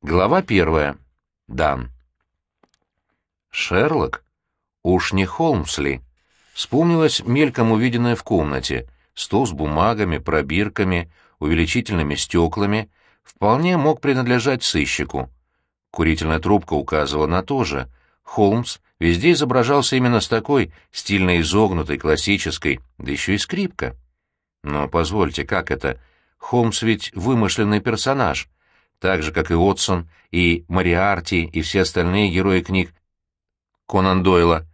Глава первая. Дан. Шерлок? Уж не Холмс ли? Вспомнилось мельком увиденное в комнате. Стол с бумагами, пробирками, увеличительными стеклами вполне мог принадлежать сыщику. Курительная трубка указывала на то же. Холмс везде изображался именно с такой стильно изогнутой, классической, да еще и скрипка. Но позвольте, как это? Холмс ведь вымышленный персонаж — так же, как и Отсон, и Мариарти, и все остальные герои книг Конан Дойла.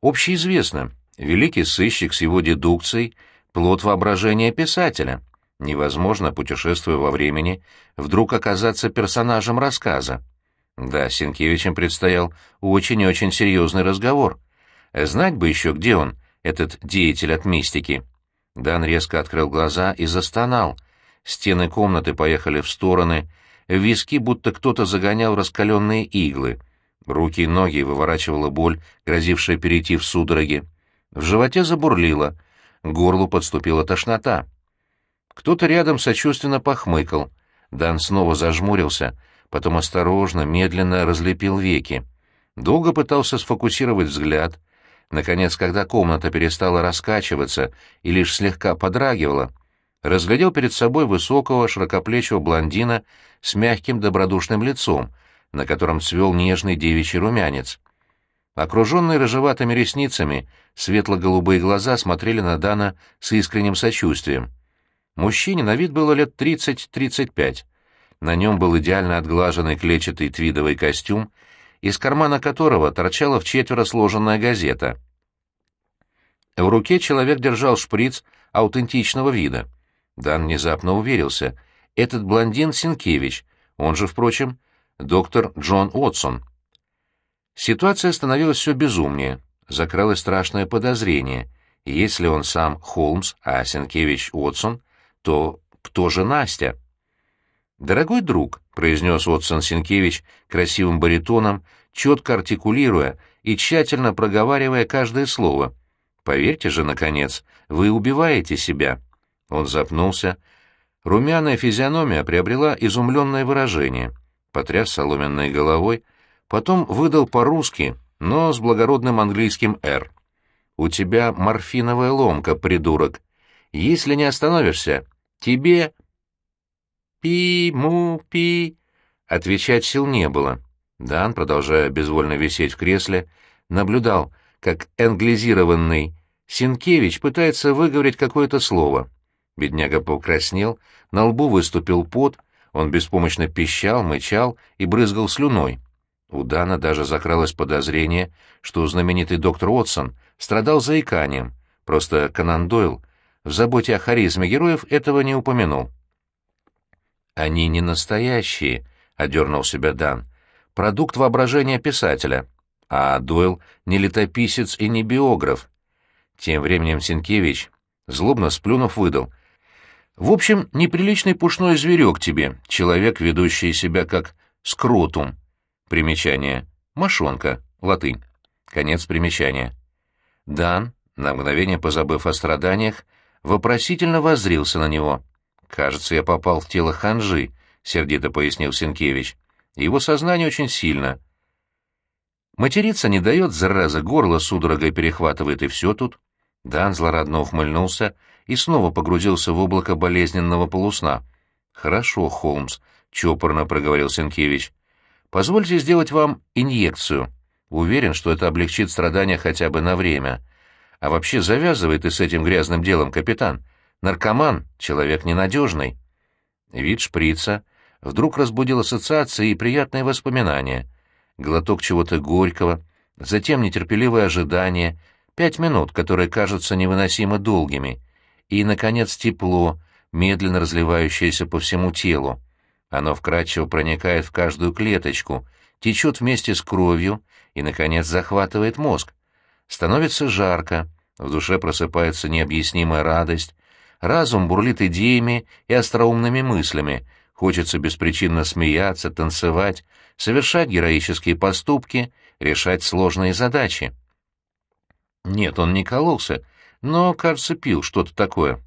Общеизвестно, великий сыщик с его дедукцией — плод воображения писателя. Невозможно, путешествуя во времени, вдруг оказаться персонажем рассказа. Да, Сенкевичем предстоял очень и очень серьезный разговор. Знать бы еще, где он, этот деятель от мистики. Дан резко открыл глаза и застонал. Стены комнаты поехали в стороны, в виски будто кто-то загонял раскаленные иглы. Руки и ноги выворачивала боль, грозившая перейти в судороги. В животе забурлило, к горлу подступила тошнота. Кто-то рядом сочувственно похмыкал. Дан снова зажмурился, потом осторожно, медленно разлепил веки. Долго пытался сфокусировать взгляд. Наконец, когда комната перестала раскачиваться и лишь слегка подрагивала, разглядел перед собой высокого, широкоплечего блондина с мягким добродушным лицом, на котором цвел нежный девичий румянец. Окруженные рыжеватыми ресницами, светло-голубые глаза смотрели на Дана с искренним сочувствием. Мужчине на вид было лет 30-35. На нем был идеально отглаженный клетчатый твидовый костюм, из кармана которого торчала в четверо сложенная газета. В руке человек держал шприц аутентичного вида — Дан внезапно уверился. Этот блондин Синкевич, он же, впрочем, доктор Джон Уотсон. Ситуация становилась все безумнее. Закралось страшное подозрение. Если он сам Холмс, а Синкевич Уотсон, то кто же Настя? «Дорогой друг», — произнес Уотсон Синкевич красивым баритоном, четко артикулируя и тщательно проговаривая каждое слово. «Поверьте же, наконец, вы убиваете себя». Он запнулся. Румяная физиономия приобрела изумленное выражение. Потряс соломенной головой, потом выдал по-русски, но с благородным английским «р». «У тебя морфиновая ломка, придурок. Если не остановишься, тебе...» «Пи-му-пи...» Отвечать сил не было. Дан, продолжая безвольно висеть в кресле, наблюдал, как англизированный Синкевич пытается выговорить какое-то слово. Бедняга покраснел, на лбу выступил пот, он беспомощно пищал, мычал и брызгал слюной. У Дана даже закралось подозрение, что знаменитый доктор Уотсон страдал заиканием, просто Конан Дойл в заботе о харизме героев этого не упомянул. «Они не настоящие», — одернул себя Дан, — «продукт воображения писателя, а Дойл не летописец и не биограф». Тем временем Сенкевич, злобно сплюнув, выдал. В общем, неприличный пушной зверек тебе, человек, ведущий себя как скротум. Примечание. Мошонка. Латынь. Конец примечания. Дан, на мгновение позабыв о страданиях, вопросительно воззрился на него. «Кажется, я попал в тело ханжи», — сердито пояснил Сенкевич. «Его сознание очень сильно. Материться не дает, зараза, горло судорогой перехватывает, и все тут». Дан злорадно ухмыльнулся и снова погрузился в облако болезненного полусна. «Хорошо, Холмс», — чопорно проговорил Сенкевич. «Позвольте сделать вам инъекцию. Уверен, что это облегчит страдания хотя бы на время. А вообще завязывай ты с этим грязным делом, капитан. Наркоман — человек ненадежный». Вид шприца вдруг разбудил ассоциации и приятные воспоминания. Глоток чего-то горького, затем нетерпеливое ожидание, пять минут, которые кажутся невыносимо долгими — и, наконец, тепло, медленно разливающееся по всему телу. Оно вкрадчиво проникает в каждую клеточку, течет вместе с кровью и, наконец, захватывает мозг. Становится жарко, в душе просыпается необъяснимая радость, разум бурлит идеями и остроумными мыслями, хочется беспричинно смеяться, танцевать, совершать героические поступки, решать сложные задачи. Нет, он не кололся, но, кажется, пил что-то такое.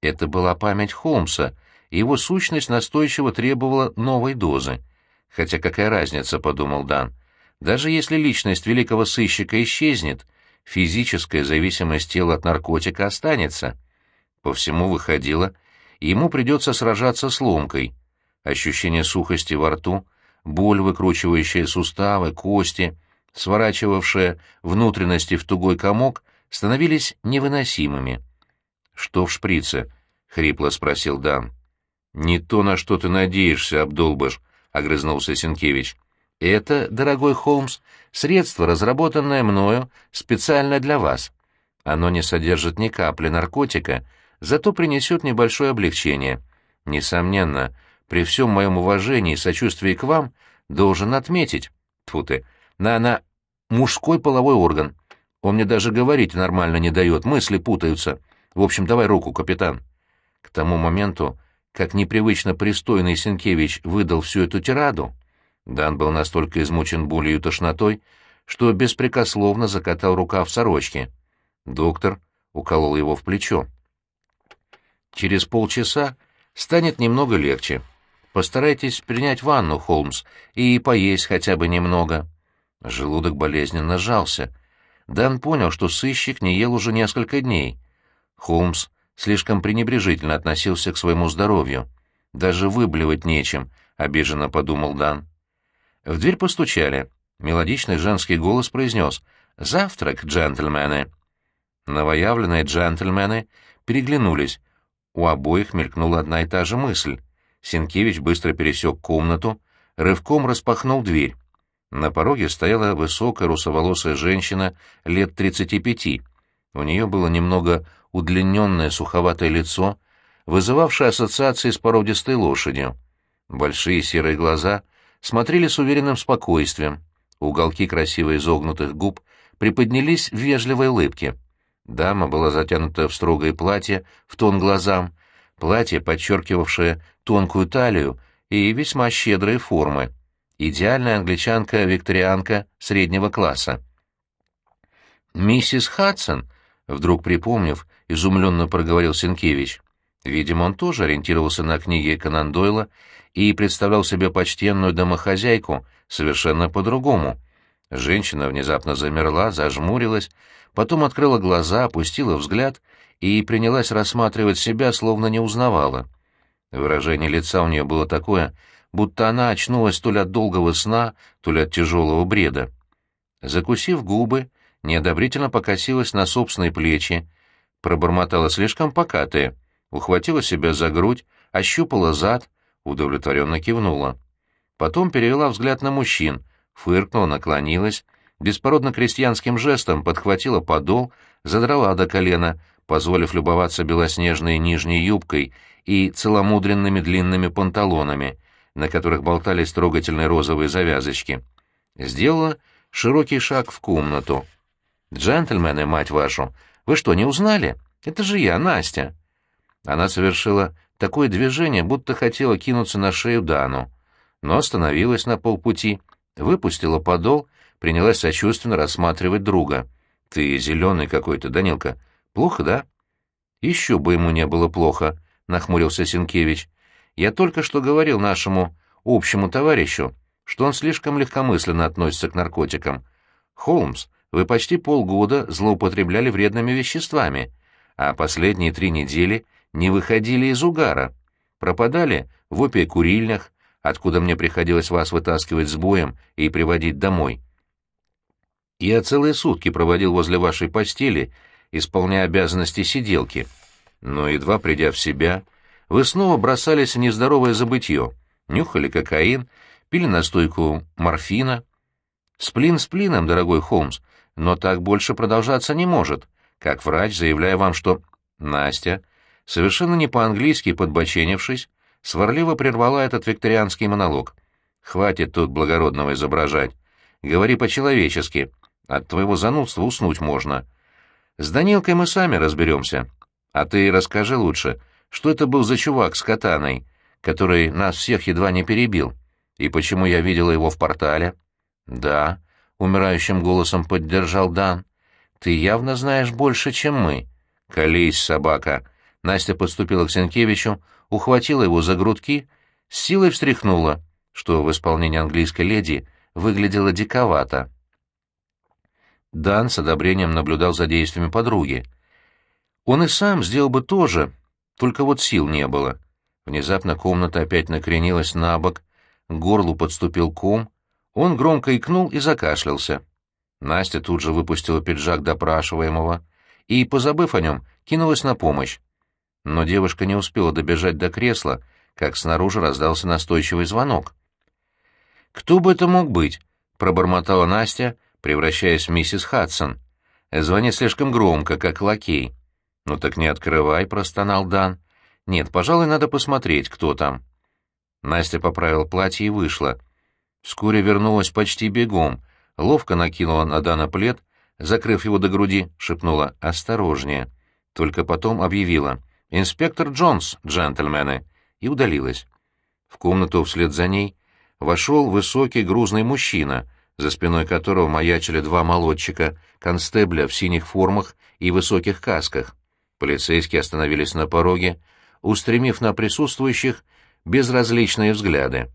Это была память Холмса, и его сущность настойчиво требовала новой дозы. Хотя какая разница, — подумал Дан, — даже если личность великого сыщика исчезнет, физическая зависимость тела от наркотика останется. По всему выходило, ему придется сражаться с ломкой. Ощущение сухости во рту, боль, выкручивающая суставы, кости, сворачивавшая внутренности в тугой комок, становились невыносимыми. «Что в шприце?» — хрипло спросил Дан. «Не то, на что ты надеешься, обдолбыш», — огрызнулся Сенкевич. «Это, дорогой Холмс, средство, разработанное мною специально для вас. Оно не содержит ни капли наркотика, зато принесет небольшое облегчение. Несомненно, при всем моем уважении и сочувствии к вам, должен отметить, тьфу ты, на, на мужской половой орган. Он мне даже говорить нормально не дает, мысли путаются. В общем, давай руку, капитан». К тому моменту, как непривычно пристойный Сенкевич выдал всю эту тираду, Дан был настолько измучен болью и тошнотой, что беспрекословно закатал рукав сорочки. Доктор уколол его в плечо. «Через полчаса станет немного легче. Постарайтесь принять ванну, Холмс, и поесть хотя бы немного». Желудок болезненно сжался. Дан понял, что сыщик не ел уже несколько дней. Холмс слишком пренебрежительно относился к своему здоровью. «Даже выблевать нечем», — обиженно подумал Дан. В дверь постучали. Мелодичный женский голос произнес «Завтрак, джентльмены!». Новоявленные джентльмены переглянулись. У обоих мелькнула одна и та же мысль. Сенкевич быстро пересек комнату, рывком распахнул дверь. На пороге стояла высокая русоволосая женщина лет тридцати пяти. У нее было немного удлиненное суховатое лицо, вызывавшее ассоциации с породистой лошадью. Большие серые глаза смотрели с уверенным спокойствием. Уголки красиво изогнутых губ приподнялись в вежливой улыбке. Дама была затянута в строгое платье, в тон глазам, платье, подчеркивавшее тонкую талию и весьма щедрые формы. Идеальная англичанка-викторианка среднего класса. «Миссис Хадсон», — вдруг припомнив, изумленно проговорил Сенкевич. Видимо, он тоже ориентировался на книги Конан Дойла и представлял себе почтенную домохозяйку совершенно по-другому. Женщина внезапно замерла, зажмурилась, потом открыла глаза, опустила взгляд и принялась рассматривать себя, словно не узнавала. Выражение лица у нее было такое, будто она очнулась то ли от долгого сна, то ли от тяжелого бреда. Закусив губы, неодобрительно покосилась на собственные плечи, пробормотала слишком покатые, ухватила себя за грудь, ощупала зад, удовлетворенно кивнула. Потом перевела взгляд на мужчин, фыркнула, наклонилась, беспородно-крестьянским жестом подхватила подол, задрала до колена, позволив любоваться белоснежной нижней юбкой и целомудренными длинными панталонами, на которых болтались трогательные розовые завязочки. Сделала широкий шаг в комнату. «Джентльмены, мать вашу, вы что, не узнали? Это же я, Настя!» Она совершила такое движение, будто хотела кинуться на шею Дану, но остановилась на полпути, выпустила подол, принялась сочувственно рассматривать друга. «Ты зеленый какой-то, Данилка. Плохо, да?» «Еще бы ему не было плохо», — нахмурился Сенкевич. «Я только что говорил нашему общему товарищу, что он слишком легкомысленно относится к наркотикам. Холмс, вы почти полгода злоупотребляли вредными веществами, а последние три недели не выходили из угара, пропадали в опиекурильнях, откуда мне приходилось вас вытаскивать с боем и приводить домой. Я целые сутки проводил возле вашей постели, исполняя обязанности сиделки. Но, едва придя в себя, вы снова бросались в нездоровое забытье, нюхали кокаин, пили настойку морфина. Сплин сплином, дорогой Холмс, но так больше продолжаться не может. Как врач, заявляю вам, что... Настя совершенно не по-английски подбоченившись, сварливо прервала этот викторианский монолог. «Хватит тут благородного изображать. Говори по-человечески. От твоего занудства уснуть можно. С Данилкой мы сами разберемся. А ты расскажи лучше, что это был за чувак с катаной, который нас всех едва не перебил, и почему я видела его в портале?» «Да», — умирающим голосом поддержал Дан. «Ты явно знаешь больше, чем мы». «Колись, собака», Настя подступила к Сенкевичу, ухватила его за грудки, с силой встряхнула, что в исполнении английской леди выглядело диковато. Дан с одобрением наблюдал за действиями подруги. Он и сам сделал бы то же, только вот сил не было. Внезапно комната опять накренилась на бок, к горлу подступил ком, он громко икнул и закашлялся. Настя тут же выпустила пиджак допрашиваемого и, позабыв о нем, кинулась на помощь. Но девушка не успела добежать до кресла, как снаружи раздался настойчивый звонок. «Кто бы это мог быть?» — пробормотала Настя, превращаясь в миссис Хадсон. «Звони слишком громко, как лакей». «Ну так не открывай», — простонал Дан. «Нет, пожалуй, надо посмотреть, кто там». Настя поправила платье и вышла. Вскоре вернулась почти бегом, ловко накинула на Дана плед, закрыв его до груди, шепнула «Осторожнее». Только потом объявила «Инспектор Джонс, джентльмены», и удалилась. В комнату вслед за ней вошел высокий грузный мужчина, за спиной которого маячили два молодчика, констебля в синих формах и высоких касках. Полицейские остановились на пороге, устремив на присутствующих безразличные взгляды.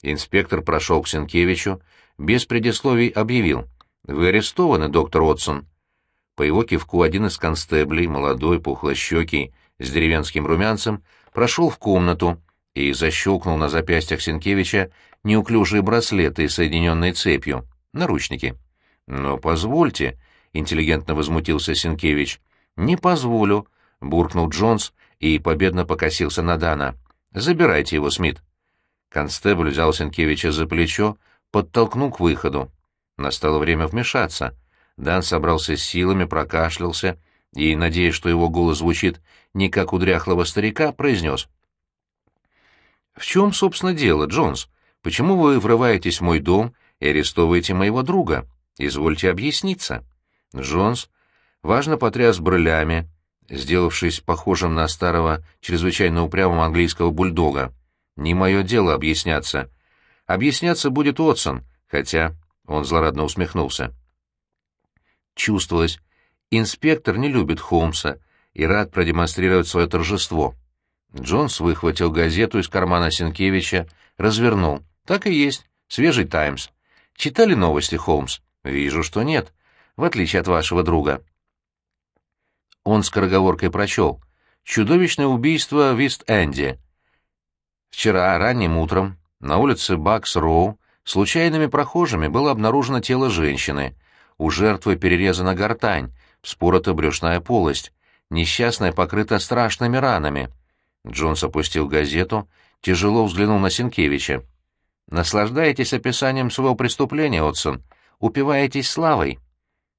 Инспектор прошел к Сенкевичу, без предисловий объявил. «Вы арестованы, доктор Отсон». По его кивку один из констеблей, молодой, пухлощекий, с деревенским румянцем, прошел в комнату и защелкнул на запястьях Сенкевича неуклюжие браслеты, соединенные цепью, наручники. «Но позвольте», — интеллигентно возмутился Сенкевич. «Не позволю», — буркнул Джонс и победно покосился на Дана. «Забирайте его, Смит». Констебль взял Сенкевича за плечо, подтолкнул к выходу. Настало время вмешаться. Дан собрался с силами, прокашлялся и, надеясь, что его голос звучит не как у дряхлого старика, произнес. «В чем, собственно, дело, Джонс? Почему вы врываетесь в мой дом и арестовываете моего друга? Извольте объясниться». Джонс важно потряс брылями, сделавшись похожим на старого, чрезвычайно упрямого английского бульдога. «Не мое дело объясняться. Объясняться будет Отсон, хотя...» — он злорадно усмехнулся. Чувствовалось, инспектор не любит Холмса и рад продемонстрировать свое торжество. Джонс выхватил газету из кармана Сенкевича, развернул. «Так и есть. Свежий «Таймс». Читали новости, Холмс?» «Вижу, что нет. В отличие от вашего друга». Он скороговоркой прочел. «Чудовищное убийство в Ист-Энде. Вчера ранним утром на улице Бакс-Роу случайными прохожими было обнаружено тело женщины. У жертвы перерезана гортань, вспорота брюшная полость. Несчастная покрыта страшными ранами». Джонс опустил газету, тяжело взглянул на Сенкевича. «Наслаждаетесь описанием своего преступления, Отсон? Упиваетесь славой?»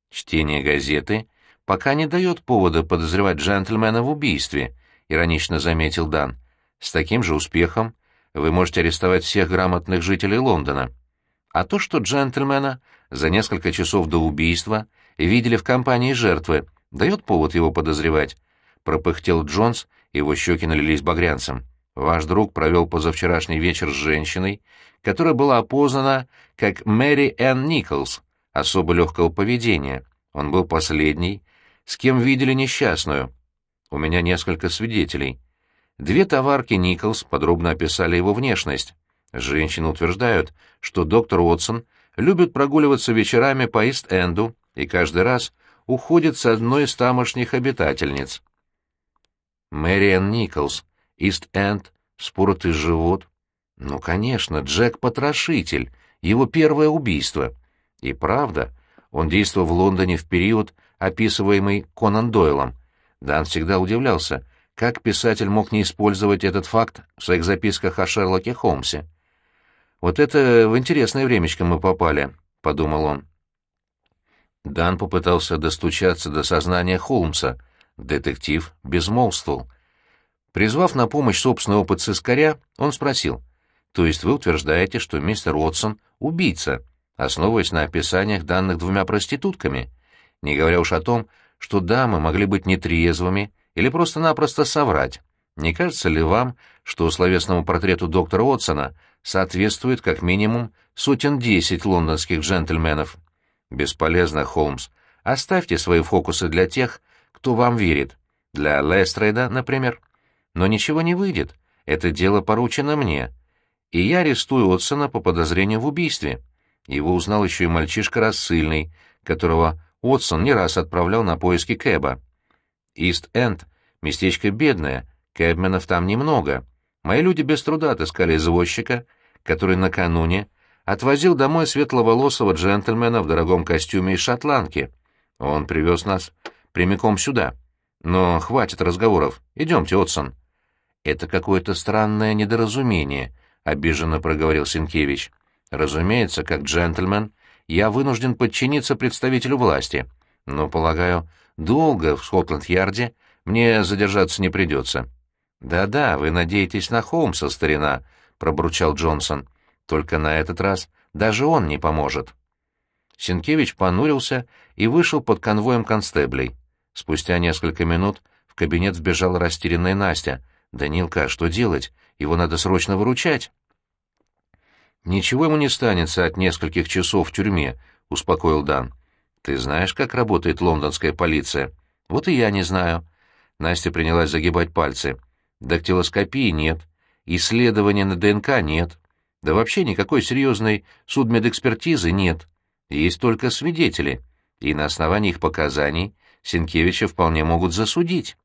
Чтение газеты пока не дает повода подозревать джентльмена в убийстве», — иронично заметил Дан. «С таким же успехом вы можете арестовать всех грамотных жителей Лондона. А то, что джентльмена за несколько часов до убийства видели в компании жертвы, дает повод его подозревать», — пропыхтел Джонс, его щеки налились багрянцем. «Ваш друг провел позавчерашний вечер с женщиной, которая была опознана как Мэри Энн Николс, особо легкого поведения. Он был последний, с кем видели несчастную. У меня несколько свидетелей. Две товарки Николс подробно описали его внешность. Женщины утверждают, что доктор Уотсон любит прогуливаться вечерами по Ист-Энду и каждый раз уходит с одной из тамошних обитательниц. Мэриан Николс, Ист-Энд, споротый живот. Ну, конечно, Джек-потрошитель, его первое убийство. И правда, он действовал в Лондоне в период, описываемый Конан Дойлом. Дан всегда удивлялся, как писатель мог не использовать этот факт в своих записках о Шерлоке Холмсе. «Вот это в интересное времечко мы попали», — подумал он. Дан попытался достучаться до сознания Холмса. Детектив безмолвствовал. Призвав на помощь собственный опыт сыскаря, он спросил, «То есть вы утверждаете, что мистер Уотсон — убийца, основываясь на описаниях, данных двумя проститутками?» Не говоря уж о том, что дамы могли быть нетрезвыми или просто-напросто соврать. Не кажется ли вам, что словесному портрету доктора Отсона соответствует как минимум сотен десять лондонских джентльменов? Бесполезно, Холмс. Оставьте свои фокусы для тех, кто вам верит. Для Лестрейда, например. Но ничего не выйдет. Это дело поручено мне. И я арестую Отсона по подозрению в убийстве. Его узнал еще и мальчишка рассыльный, которого Отсон не раз отправлял на поиски Кэба. Ист-Энд — местечко бедное, кэбменов там немного. Мои люди без труда отыскали извозчика, который накануне отвозил домой светловолосого джентльмена в дорогом костюме из шотландки. Он привез нас прямиком сюда. Но хватит разговоров. Идемте, Отсон. Это какое-то странное недоразумение, — обиженно проговорил Сенкевич. Разумеется, как джентльмен, я вынужден подчиниться представителю власти. Но, полагаю, долго в Скотланд-Ярде мне задержаться не придется. «Да-да, вы надеетесь на Холмса, старина», — пробурчал Джонсон. «Только на этот раз даже он не поможет». Сенкевич понурился и вышел под конвоем констеблей. Спустя несколько минут в кабинет вбежала растерянная Настя. «Данилка, что делать? Его надо срочно выручать». «Ничего ему не станется от нескольких часов в тюрьме», — успокоил Дан. «Ты знаешь, как работает лондонская полиция?» «Вот и я не знаю». Настя принялась загибать пальцы. «Дактилоскопии нет. Исследования на ДНК нет. Да вообще никакой серьезной судмедэкспертизы нет. Есть только свидетели, и на основании их показаний Сенкевича вполне могут засудить.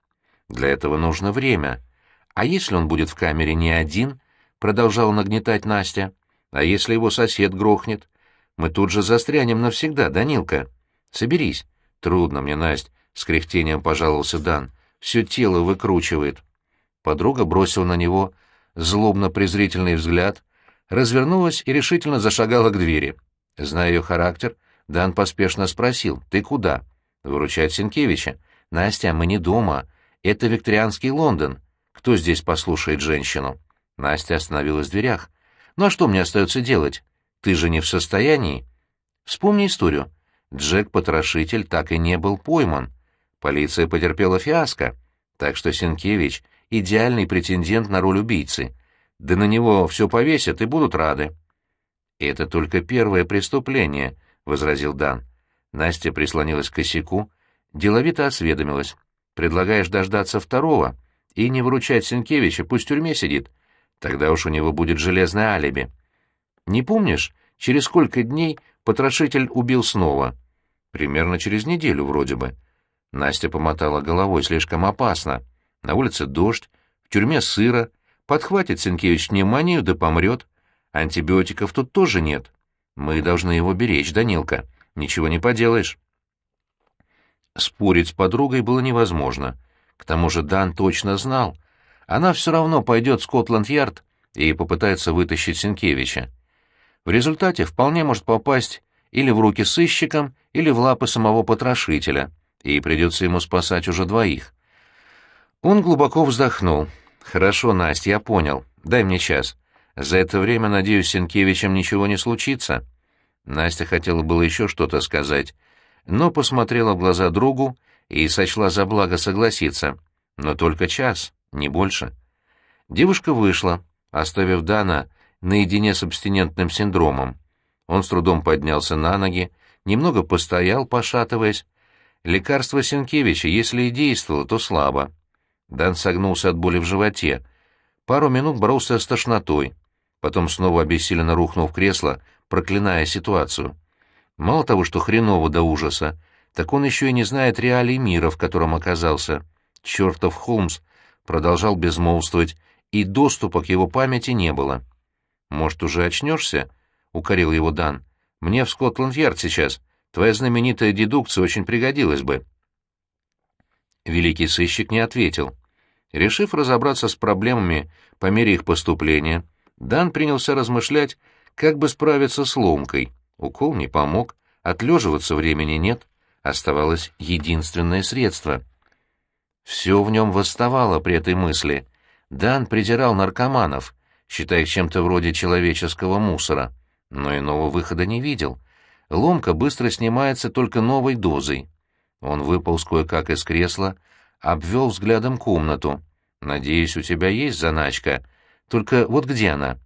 Для этого нужно время. А если он будет в камере не один, продолжала нагнетать Настя, а если его сосед грохнет? Мы тут же застрянем навсегда, Данилка. Соберись. Трудно мне, Насть, с кряхтением пожаловался Дан. Все тело выкручивает. Подруга бросила на него злобно-презрительный взгляд, развернулась и решительно зашагала к двери. Зная ее характер, Дан поспешно спросил, «Ты куда?» «Выручать Сенкевича». «Настя, мы не дома. Это викторианский Лондон. Кто здесь послушает женщину?» Настя остановилась в дверях. «Ну а что мне остается делать? Ты же не в состоянии?» «Вспомни историю. Джек-потрошитель так и не был пойман. Полиция потерпела фиаско, так что Сенкевич — идеальный претендент на роль убийцы. Да на него все повесят и будут рады». «Это только первое преступление», — возразил Дан. Настя прислонилась к косяку, деловито осведомилась. «Предлагаешь дождаться второго и не выручать Сенкевича, пусть в тюрьме сидит. Тогда уж у него будет железное алиби. Не помнишь, через сколько дней потрошитель убил снова?» «Примерно через неделю вроде бы». Настя помотала головой, слишком опасно. На улице дождь, в тюрьме сыро, подхватит Сенкевич пневмонию да помрет. Антибиотиков тут тоже нет. Мы должны его беречь, Данилка. Ничего не поделаешь. Спорить с подругой было невозможно. К тому же Дан точно знал. Она все равно пойдет в Скотланд-Ярд и попытается вытащить Сенкевича. В результате вполне может попасть или в руки сыщикам, или в лапы самого потрошителя, и придется ему спасать уже двоих. Он глубоко вздохнул. «Хорошо, Настя, я понял. Дай мне час. За это время, надеюсь, с Сенкевичем ничего не случится». Настя хотела было еще что-то сказать, но посмотрела в глаза другу и сочла за благо согласиться. Но только час, не больше. Девушка вышла, оставив Дана наедине с абстинентным синдромом. Он с трудом поднялся на ноги, немного постоял, пошатываясь. Лекарство Сенкевича, если и действовало, то слабо. Дан согнулся от боли в животе. Пару минут боролся с тошнотой потом снова обессиленно рухнул в кресло, проклиная ситуацию. Мало того, что хреново до ужаса, так он еще и не знает реалий мира, в котором оказался. Чертов Холмс продолжал безмолвствовать, и доступа к его памяти не было. «Может, уже очнешься?» — укорил его Дан. «Мне в Скотланд-Ярд сейчас. Твоя знаменитая дедукция очень пригодилась бы». Великий сыщик не ответил. Решив разобраться с проблемами по мере их поступления, Дан принялся размышлять, как бы справиться с ломкой. Укол не помог, отлеживаться времени нет, оставалось единственное средство. Все в нем восставало при этой мысли. Дан презирал наркоманов, считая их чем-то вроде человеческого мусора, но иного выхода не видел. Ломка быстро снимается только новой дозой. Он выполз кое-как из кресла, обвел взглядом комнату. «Надеюсь, у тебя есть заначка?» Только вот где она?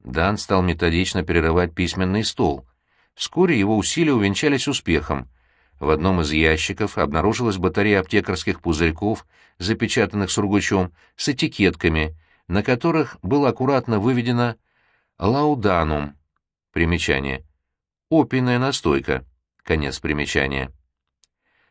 Дан стал методично перерывать письменный стол. Вскоре его усилия увенчались успехом. В одном из ящиков обнаружилась батарея аптекарских пузырьков, запечатанных сургучом, с этикетками, на которых было аккуратно выведено «Лауданум». Примечание. Опийная настойка. Конец примечания.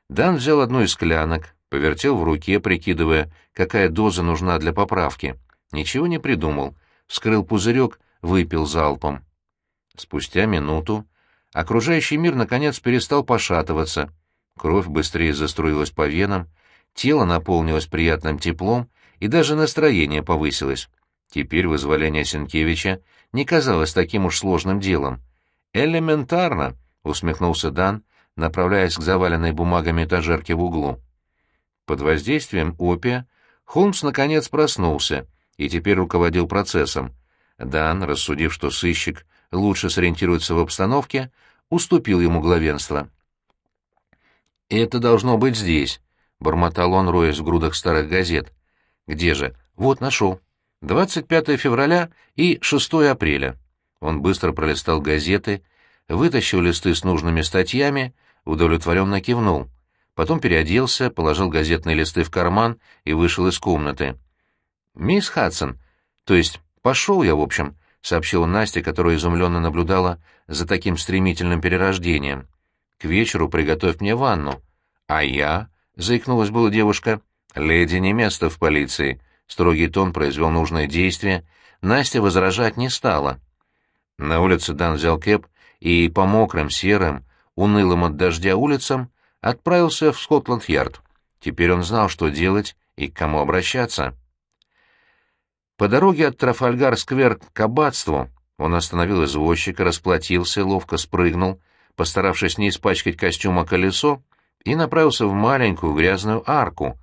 Дан взял одну из склянок, повертел в руке, прикидывая, какая доза нужна для поправки. Ничего не придумал. Вскрыл пузырек, выпил залпом. Спустя минуту окружающий мир наконец перестал пошатываться. Кровь быстрее заструилась по венам, тело наполнилось приятным теплом, и даже настроение повысилось. Теперь вызволение Сенкевича не казалось таким уж сложным делом. «Элементарно!» — усмехнулся Дан, направляясь к заваленной бумагами этажерке в углу. Под воздействием опия Холмс наконец проснулся и теперь руководил процессом. Дан, рассудив, что сыщик лучше сориентируется в обстановке, уступил ему главенство. «Это должно быть здесь», — бормотал он, роясь в грудах старых газет. «Где же? Вот, нашел. 25 февраля и 6 апреля». Он быстро пролистал газеты, вытащил листы с нужными статьями, удовлетворенно кивнул. Потом переоделся, положил газетные листы в карман и вышел из комнаты. «Мисс Хадсон, то есть пошел я, в общем», — сообщила Настя, которая изумленно наблюдала за таким стремительным перерождением. «К вечеру приготовь мне ванну». «А я?» — заикнулась была девушка. «Леди не место в полиции». Строгий тон произвел нужное действие. Настя возражать не стала. На улице Дан взял кэп и по мокрым, серым, унылым от дождя улицам отправился в Скотланд-Ярд. Теперь он знал, что делать и к кому обращаться. По дороге от Трафальгар-сквер к аббатству он остановил извозчика, расплатился, ловко спрыгнул, постаравшись не испачкать костюма колесо, и направился в маленькую грязную арку.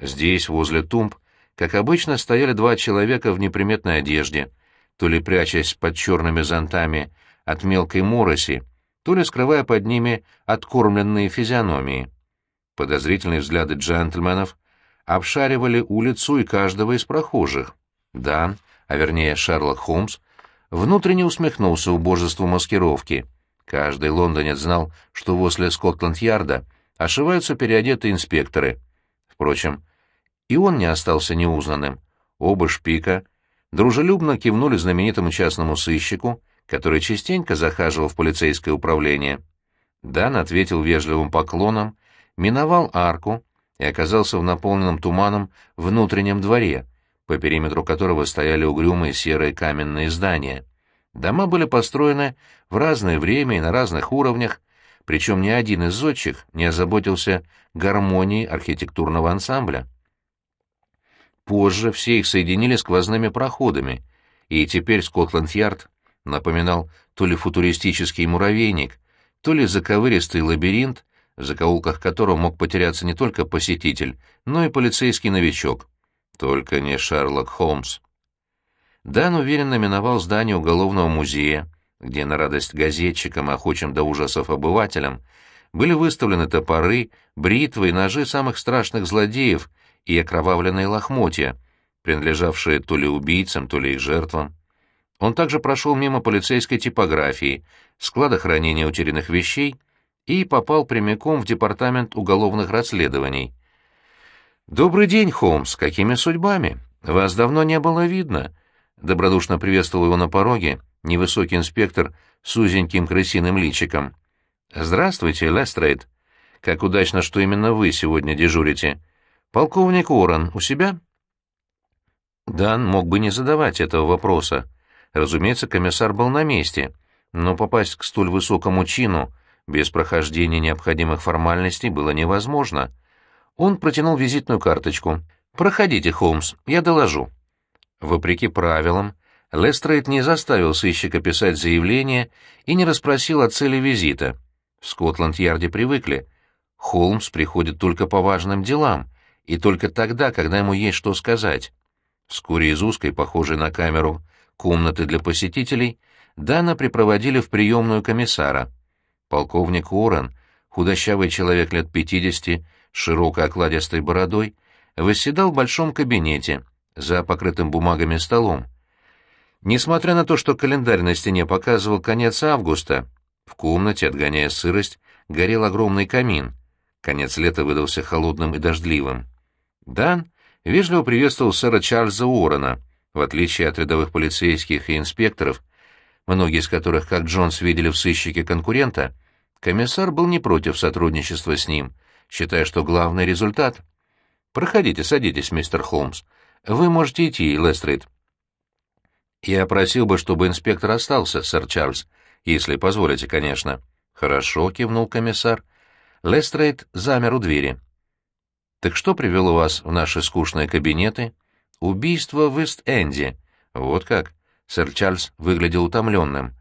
Здесь, возле тумб, как обычно, стояли два человека в неприметной одежде, то ли прячась под черными зонтами от мелкой мороси, то ли скрывая под ними откормленные физиономии. Подозрительные взгляды джентльменов обшаривали улицу и каждого из прохожих. Дан, а вернее Шерлок Холмс, внутренне усмехнулся убожеству маскировки. Каждый лондонец знал, что возле Скотланд-Ярда ошиваются переодетые инспекторы. Впрочем, и он не остался неузнанным. Оба шпика дружелюбно кивнули знаменитому частному сыщику, который частенько захаживал в полицейское управление. Дан ответил вежливым поклоном, миновал арку и оказался в наполненном туманом внутреннем дворе, по периметру которого стояли угрюмые серые каменные здания. Дома были построены в разное время и на разных уровнях, причем ни один из зодчих не озаботился гармонией архитектурного ансамбля. Позже все их соединили сквозными проходами, и теперь Скотланд-Ярд напоминал то ли футуристический муравейник, то ли заковыристый лабиринт, в закоулках которого мог потеряться не только посетитель, но и полицейский новичок. Только не Шерлок Холмс. Дан уверенно миновал здание уголовного музея, где на радость газетчикам охочим до ужасов обывателям были выставлены топоры, бритвы и ножи самых страшных злодеев и окровавленные лохмотья, принадлежавшие то ли убийцам, то ли их жертвам. Он также прошел мимо полицейской типографии, склада хранения утерянных вещей и попал прямиком в департамент уголовных расследований. «Добрый день, Холмс, какими судьбами? Вас давно не было видно», — добродушно приветствовал его на пороге невысокий инспектор с узеньким крысиным личиком. «Здравствуйте, Лестрейд. Как удачно, что именно вы сегодня дежурите. Полковник Уоррен у себя?» Дан мог бы не задавать этого вопроса. Разумеется, комиссар был на месте, но попасть к столь высокому чину без прохождения необходимых формальностей было невозможно. Он протянул визитную карточку. «Проходите, Холмс, я доложу». Вопреки правилам, Лестрейд не заставил сыщика писать заявление и не расспросил о цели визита. В Скотланд-Ярде привыкли. Холмс приходит только по важным делам, и только тогда, когда ему есть что сказать. Вскоре из узкой, похожей на камеру, комнаты для посетителей, Дана припроводили в приемную комиссара. Полковник Уоррен, худощавый человек лет пятидесяти, широкой окладистой бородой, восседал в большом кабинете, за покрытым бумагами столом. Несмотря на то, что календарь на стене показывал конец августа, в комнате, отгоняя сырость, горел огромный камин. Конец лета выдался холодным и дождливым. Дан вежливо приветствовал сэра Чарльза Уоррена. В отличие от рядовых полицейских и инспекторов, многие из которых, как Джонс, видели в сыщике конкурента, комиссар был не против сотрудничества с ним, считая, что главный результат. «Проходите, садитесь, мистер Холмс. Вы можете идти, Лестрейд». «Я просил бы, чтобы инспектор остался, сэр Чарльз, если позволите, конечно». «Хорошо», — кивнул комиссар. Лестрейд замер у двери. «Так что привело вас в наши скучные кабинеты?» «Убийство в Ист-Энде». «Вот как?» Сэр Чарльз выглядел утомленным.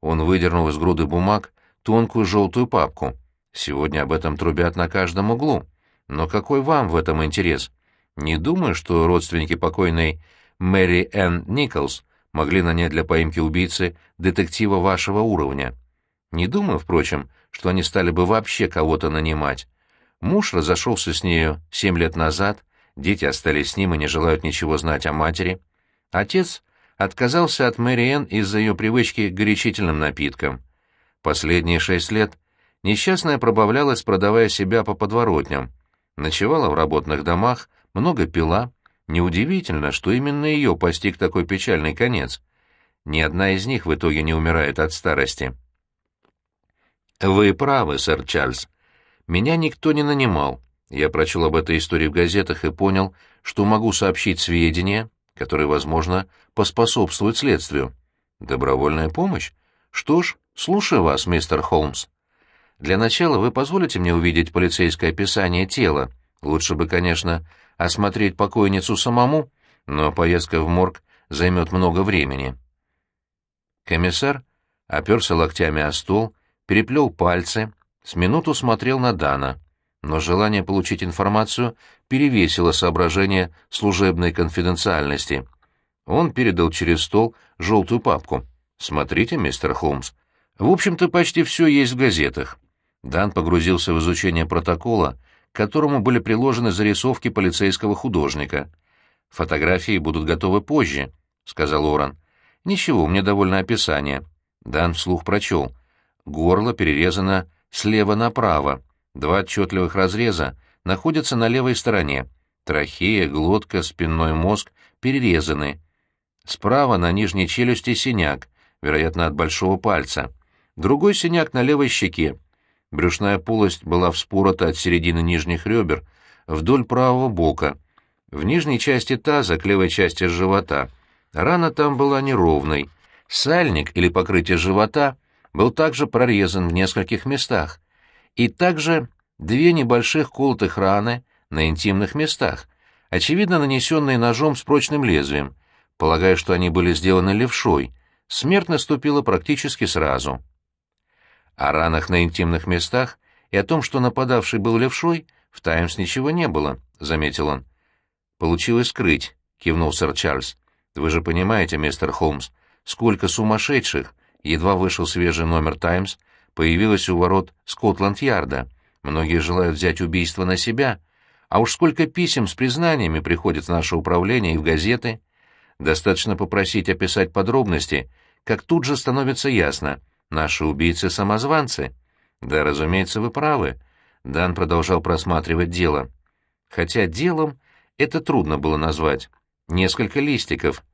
Он выдернул из груды бумаг тонкую желтую папку. «Сегодня об этом трубят на каждом углу. Но какой вам в этом интерес? Не думаю, что родственники покойной Мэри Энн Николс могли нанять для поимки убийцы детектива вашего уровня. Не думаю, впрочем, что они стали бы вообще кого-то нанимать. Муж разошелся с нею семь лет назад, дети остались с ним и не желают ничего знать о матери. Отец отказался от Мэри из-за ее привычки к горячительным напиткам. Последние шесть лет несчастная пробавлялась, продавая себя по подворотням. Ночевала в работных домах, много пила. Неудивительно, что именно ее постиг такой печальный конец. Ни одна из них в итоге не умирает от старости. «Вы правы, сэр Чарльз. Меня никто не нанимал. Я прочел об этой истории в газетах и понял, что могу сообщить сведения, которые, возможно, поспособствуют следствию. Добровольная помощь? Что ж, слушаю вас, мистер Холмс. Для начала вы позволите мне увидеть полицейское описание тела. Лучше бы, конечно, осмотреть покойницу самому, но поездка в морг займет много времени». Комиссар оперся локтями о стол переплел пальцы, с минуту смотрел на Дана, но желание получить информацию перевесило соображение служебной конфиденциальности. Он передал через стол желтую папку. «Смотрите, мистер Холмс. В общем-то, почти все есть в газетах». Дан погрузился в изучение протокола, к которому были приложены зарисовки полицейского художника. «Фотографии будут готовы позже», — сказал Оран. «Ничего, мне довольно описание». Дан вслух прочел. Горло перерезано слева направо. Два отчетливых разреза находятся на левой стороне. Трахея, глотка, спинной мозг перерезаны. Справа на нижней челюсти синяк, вероятно, от большого пальца. Другой синяк на левой щеке. Брюшная полость была вспорота от середины нижних ребер вдоль правого бока. В нижней части таза к левой части живота. Рана там была неровной. Сальник или покрытие живота — был также прорезан в нескольких местах, и также две небольших колотых раны на интимных местах, очевидно нанесенные ножом с прочным лезвием. Полагая, что они были сделаны левшой, смерть наступила практически сразу. О ранах на интимных местах и о том, что нападавший был левшой, в «Таймс» ничего не было, — заметил он. «Получилось скрыть», — кивнул сэр Чарльз. «Вы же понимаете, мистер Холмс, сколько сумасшедших, едва вышел свежий номер «Таймс», появилась у ворот Скотланд-Ярда. Многие желают взять убийство на себя. А уж сколько писем с признаниями приходит в наше управление и в газеты. Достаточно попросить описать подробности, как тут же становится ясно. Наши убийцы-самозванцы. Да, разумеется, вы правы. Дан продолжал просматривать дело. Хотя делом это трудно было назвать. Несколько листиков.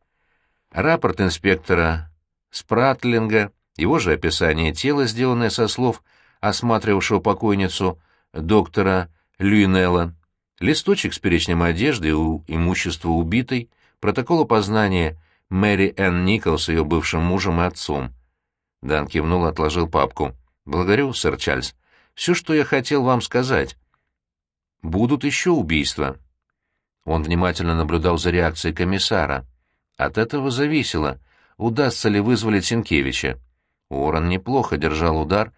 Рапорт инспектора Спратлинга, его же описание тела, сделанное со слов осматривавшего покойницу доктора Люинелла, листочек с перечнем одежды и имущества убитой, протокол опознания Мэри Энн Николс ее бывшим мужем и отцом. Дан кивнул и отложил папку. «Благодарю, сэр Чарльз. Все, что я хотел вам сказать. Будут еще убийства». Он внимательно наблюдал за реакцией комиссара. От этого зависело, удастся ли вызволить Сенкевича. Уоррен неплохо держал удар,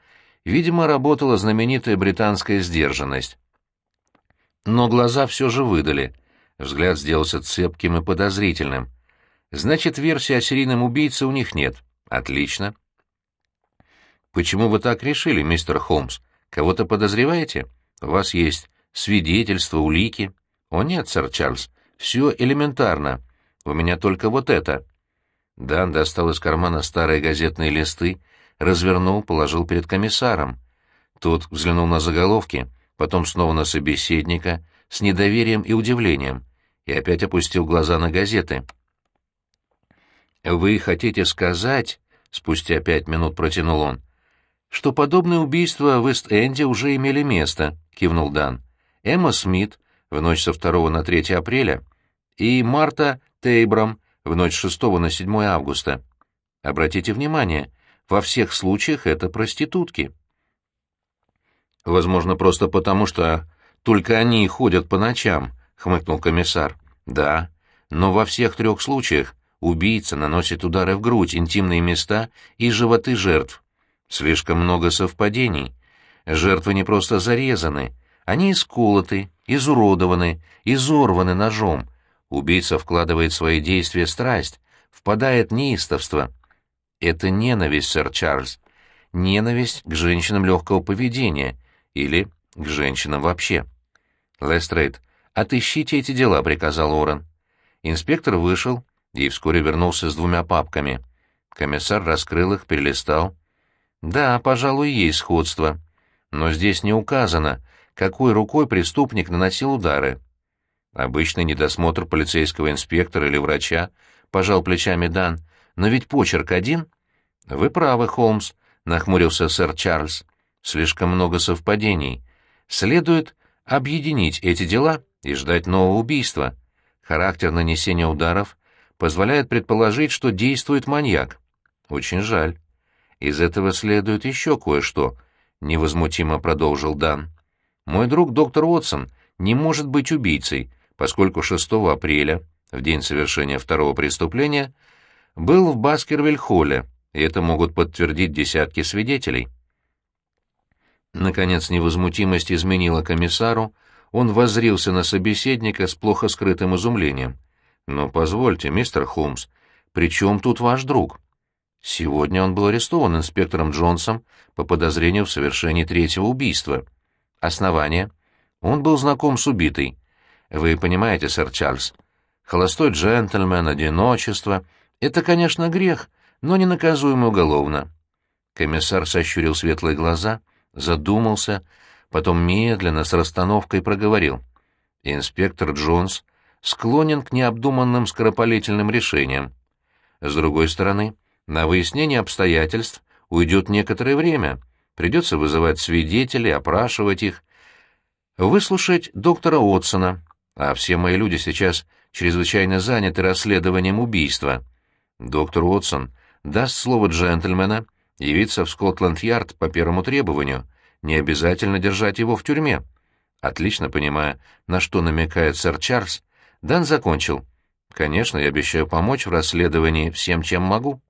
видимо, работала знаменитая британская сдержанность. Но глаза все же выдали. Взгляд сделался цепким и подозрительным. Значит, версии о серийном убийце у них нет. Отлично. Почему вы так решили, мистер Холмс? Кого-то подозреваете? У вас есть свидетельства, улики? О нет, сэр Чарльз, все элементарно. У меня только вот это. Дан достал из кармана старые газетные листы, развернул, положил перед комиссаром. Тот взглянул на заголовки, потом снова на собеседника, с недоверием и удивлением, и опять опустил глаза на газеты. «Вы хотите сказать, — спустя пять минут протянул он, — что подобные убийства в Эст-Энде уже имели место, — кивнул Дан. Эмма Смит в ночь со 2 на 3 апреля и Марта Тейбрам в ночь с 6 на 7 августа. Обратите внимание, во всех случаях это проститутки. Возможно, просто потому, что только они и ходят по ночам, — хмыкнул комиссар. Да, но во всех трех случаях Убийца наносит удары в грудь, интимные места и животы жертв. Слишком много совпадений. Жертвы не просто зарезаны, они исколоты, изуродованы, изорваны ножом. Убийца вкладывает в свои действия страсть, впадает в неистовство. Это ненависть, сэр Чарльз. Ненависть к женщинам легкого поведения или к женщинам вообще. Лестрейд, отыщите эти дела, приказал Орен. Инспектор вышел и вскоре вернулся с двумя папками. Комиссар раскрыл их, перелистал. «Да, пожалуй, есть сходство. Но здесь не указано, какой рукой преступник наносил удары. Обычный недосмотр полицейского инспектора или врача, пожал плечами Дан, но ведь почерк один. Вы правы, Холмс, нахмурился сэр Чарльз. Слишком много совпадений. Следует объединить эти дела и ждать нового убийства. Характер нанесения ударов позволяет предположить, что действует маньяк. Очень жаль. Из этого следует еще кое-что, — невозмутимо продолжил Дан. Мой друг доктор Уотсон не может быть убийцей, поскольку 6 апреля, в день совершения второго преступления, был в Баскервиль-холле, и это могут подтвердить десятки свидетелей. Наконец невозмутимость изменила комиссару, он воззрился на собеседника с плохо скрытым изумлением. «Но позвольте, мистер Холмс, при чем тут ваш друг?» Сегодня он был арестован инспектором Джонсом по подозрению в совершении третьего убийства. Основание. Он был знаком с убитой. Вы понимаете, сэр Чарльз, холостой джентльмен, одиночество — это, конечно, грех, но не наказуемо уголовно. Комиссар сощурил светлые глаза, задумался, потом медленно, с расстановкой проговорил. Инспектор Джонс склонен к необдуманным скоропалительным решениям. С другой стороны, на выяснение обстоятельств уйдет некоторое время, придется вызывать свидетелей, опрашивать их, выслушать доктора Отсона, а все мои люди сейчас чрезвычайно заняты расследованием убийства. Доктор Отсон даст слово джентльмена явиться в Скотланд-Ярд по первому требованию, не обязательно держать его в тюрьме. Отлично понимая, на что намекает сэр Чарльз, Дан закончил. «Конечно, я обещаю помочь в расследовании всем, чем могу».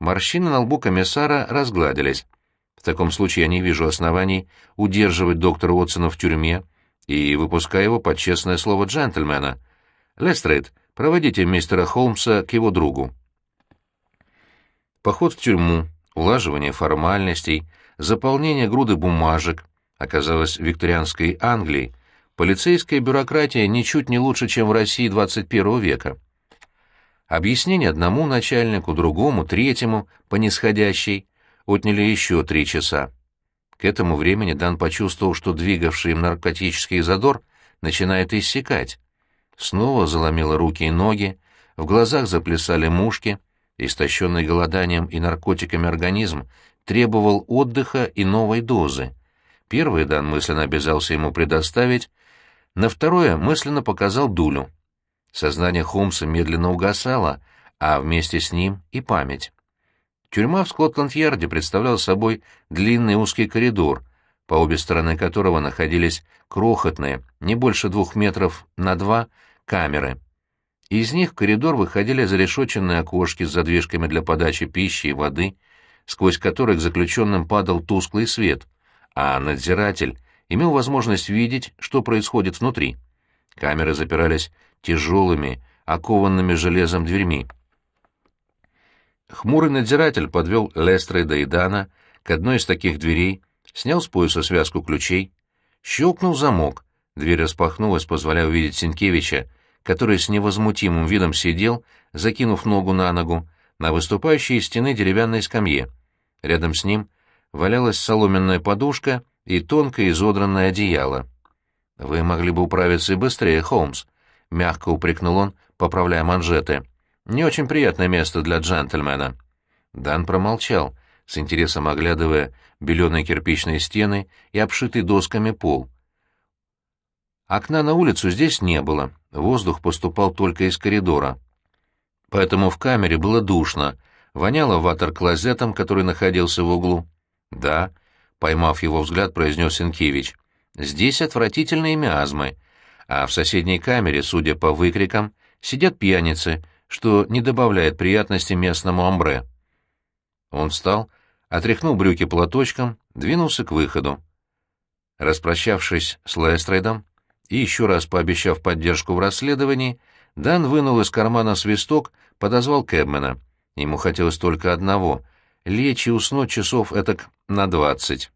Морщины на лбу комиссара разгладились. В таком случае я не вижу оснований удерживать доктора Уотсона в тюрьме и выпускаю его под честное слово джентльмена. Лестрейд, проводите мистера Холмса к его другу. Поход в тюрьму, улаживание формальностей, заполнение груды бумажек оказалось в викторианской Англии Полицейская бюрократия ничуть не лучше, чем в России 21 века. Объяснение одному начальнику, другому, третьему, по нисходящей, отняли еще три часа. К этому времени Дан почувствовал, что двигавший им наркотический задор начинает иссякать. Снова заломило руки и ноги, в глазах заплясали мушки, истощенный голоданием и наркотиками организм требовал отдыха и новой дозы. Первый Дан мысленно обязался ему предоставить, на второе мысленно показал дулю. Сознание Холмса медленно угасало, а вместе с ним и память. Тюрьма в Скотланд-Ярде представляла собой длинный узкий коридор, по обе стороны которого находились крохотные, не больше двух метров на два, камеры. Из них в коридор выходили зарешоченные окошки с задвижками для подачи пищи и воды, сквозь которых заключенным падал тусклый свет, а надзиратель имел возможность видеть, что происходит внутри. Камеры запирались тяжелыми, окованными железом дверьми. Хмурый надзиратель подвел Лестреда и Дана к одной из таких дверей, снял с пояса связку ключей, щелкнул замок, дверь распахнулась, позволяя увидеть Сенкевича, который с невозмутимым видом сидел, закинув ногу на ногу, на выступающей из стены деревянной скамье. Рядом с ним валялась соломенная подушка и тонкое изодранное одеяло. «Вы могли бы управиться и быстрее, Холмс», — мягко упрекнул он, поправляя манжеты. «Не очень приятное место для джентльмена». Дан промолчал, с интересом оглядывая беленые кирпичные стены и обшитый досками пол. Окна на улицу здесь не было, воздух поступал только из коридора. Поэтому в камере было душно, воняло ватер-клозетом, который находился в углу. «Да», — поймав его взгляд, произнес Сенкевич, — «здесь отвратительные миазмы, а в соседней камере, судя по выкрикам, сидят пьяницы, что не добавляет приятности местному амбре». Он встал, отряхнул брюки платочком, двинулся к выходу. Распрощавшись с Лестрейдом, и еще раз пообещав поддержку в расследовании, Дан вынул из кармана свисток, подозвал Кэбмена. Ему хотелось только одного — лечь и уснуть часов этак на двадцать.